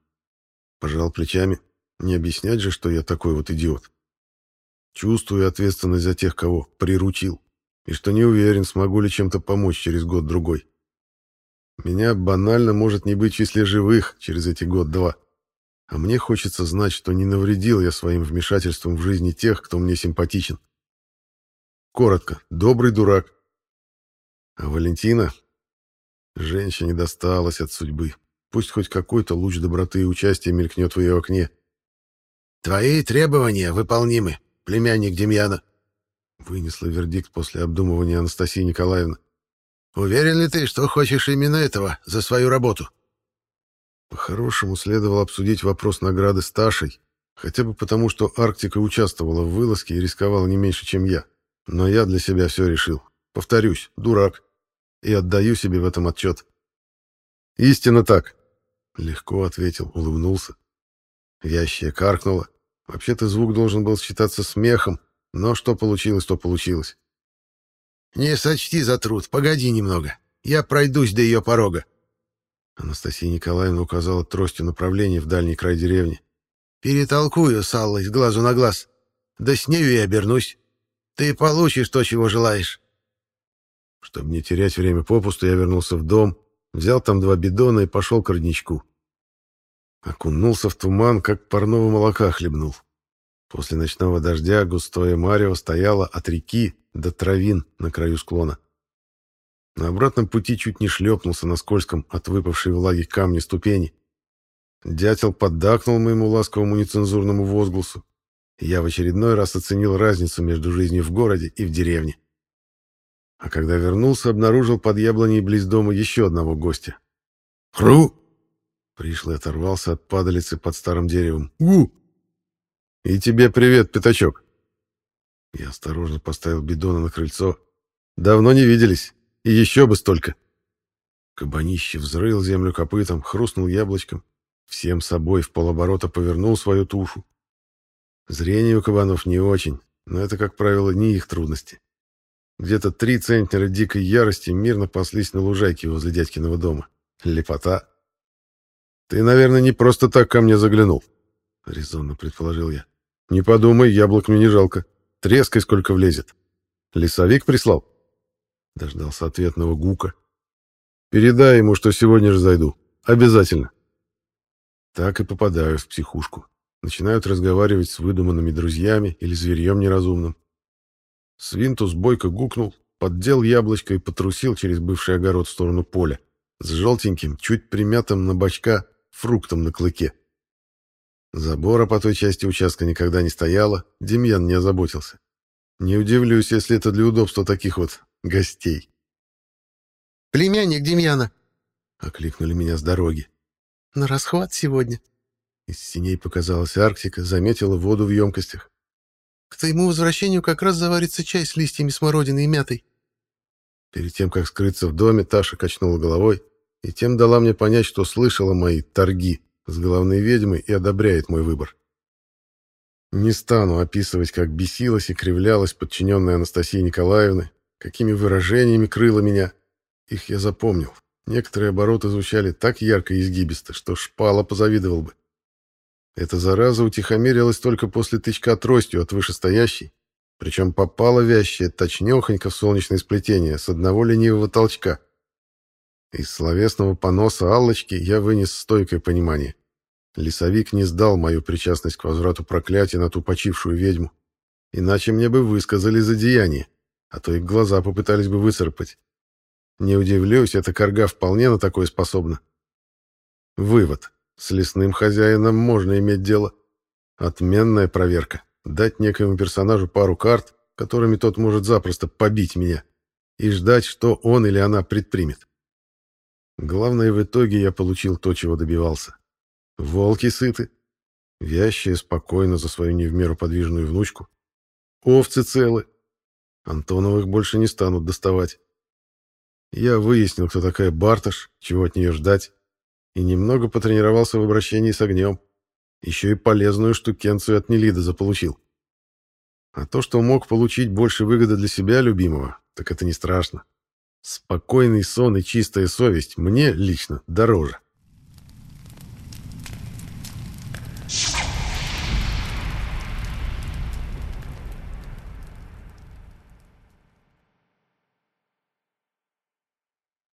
Пожал плечами. Не объяснять же, что я такой вот идиот. Чувствую ответственность за тех, кого приручил и что не уверен, смогу ли чем-то помочь через год-другой. Меня банально может не быть в числе живых через эти год-два. А мне хочется знать, что не навредил я своим вмешательством в жизни тех, кто мне симпатичен. Коротко, добрый дурак. А Валентина? Женщине досталась от судьбы. Пусть хоть какой-то луч доброты и участия мелькнет в ее окне. «Твои требования выполнимы, племянник Демьяна», Вынесла вердикт после обдумывания Анастасия Николаевна. «Уверен ли ты, что хочешь именно этого за свою работу?» По-хорошему, следовало обсудить вопрос награды Сташей, хотя бы потому, что Арктика участвовала в вылазке и рисковала не меньше, чем я. Но я для себя все решил. Повторюсь, дурак. И отдаю себе в этом отчет. «Истинно так», — легко ответил, улыбнулся. Вящая каркнула. Вообще-то звук должен был считаться смехом, но что получилось, то получилось. «Не сочти за труд, погоди немного. Я пройдусь до ее порога». Анастасия Николаевна указала тростью направление в дальний край деревни. «Перетолкую с Аллой с глазу на глаз. Да с нею и обернусь. Ты получишь то, чего желаешь». Чтобы не терять время попусту, я вернулся в дом, взял там два бидона и пошел к родничку. Окунулся в туман, как парного молока хлебнул. После ночного дождя густое марево стояло от реки до травин на краю склона. На обратном пути чуть не шлепнулся на скользком от выпавшей влаги камни ступени. Дятел поддакнул моему ласковому нецензурному возгласу. Я в очередной раз оценил разницу между жизнью в городе и в деревне. А когда вернулся, обнаружил под яблоней близ дома еще одного гостя. «Хру!» Пришлый оторвался от падалицы под старым деревом. «У!» «И тебе привет, пятачок!» Я осторожно поставил бидона на крыльцо. «Давно не виделись, и еще бы столько!» Кабанище взрыл землю копытом, хрустнул яблочком, всем собой в полоборота повернул свою тушу. Зрение у кабанов не очень, но это, как правило, не их трудности. Где-то три центнера дикой ярости мирно паслись на лужайке возле дядькиного дома. Лепота. «Ты, наверное, не просто так ко мне заглянул», — резонно предположил я. Не подумай, яблок мне не жалко. Трескай сколько влезет. Лесовик прислал? Дождался ответного гука. Передай ему, что сегодня же зайду. Обязательно. Так и попадаю в психушку. Начинают разговаривать с выдуманными друзьями или зверьем неразумным. Свинтус бойко гукнул, поддел яблочко и потрусил через бывший огород в сторону поля с желтеньким, чуть примятым на бочка, фруктом на клыке. Забора по той части участка никогда не стояло, Демьян не озаботился. Не удивлюсь, если это для удобства таких вот гостей. «Племянник Демьяна!» — окликнули меня с дороги. «На расхват сегодня». Из синей показалась Арктика, заметила воду в емкостях. «К твоему возвращению как раз заварится чай с листьями смородины и мятой». Перед тем, как скрыться в доме, Таша качнула головой и тем дала мне понять, что слышала мои торги с головной ведьмой и одобряет мой выбор. Не стану описывать, как бесилась и кривлялась подчиненная Анастасии Николаевны, какими выражениями крыла меня. Их я запомнил. Некоторые обороты звучали так ярко и изгибисто, что шпала позавидовал бы. Эта зараза утихомирилась только после тычка тростью от вышестоящей, причем попала вящая точнёхонько в солнечное сплетение с одного ленивого толчка — из словесного поноса Аллочки я вынес стойкое понимание. Лесовик не сдал мою причастность к возврату проклятия на ту почившую ведьму. Иначе мне бы высказали за деяние, а то и глаза попытались бы выцарапать. Не удивлюсь, эта корга вполне на такое способна. Вывод. С лесным хозяином можно иметь дело. Отменная проверка. Дать некоему персонажу пару карт, которыми тот может запросто побить меня, и ждать, что он или она предпримет. Главное, в итоге я получил то, чего добивался. Волки сыты, вящие спокойно за свою не в меру подвижную внучку. Овцы целы. Антоновых больше не станут доставать. Я выяснил, кто такая Барташ, чего от нее ждать, и немного потренировался в обращении с огнем. Еще и полезную штукенцию от Нелида заполучил. А то, что мог получить больше выгоды для себя любимого, так это не страшно. Спокойный сон и чистая совесть мне лично дороже.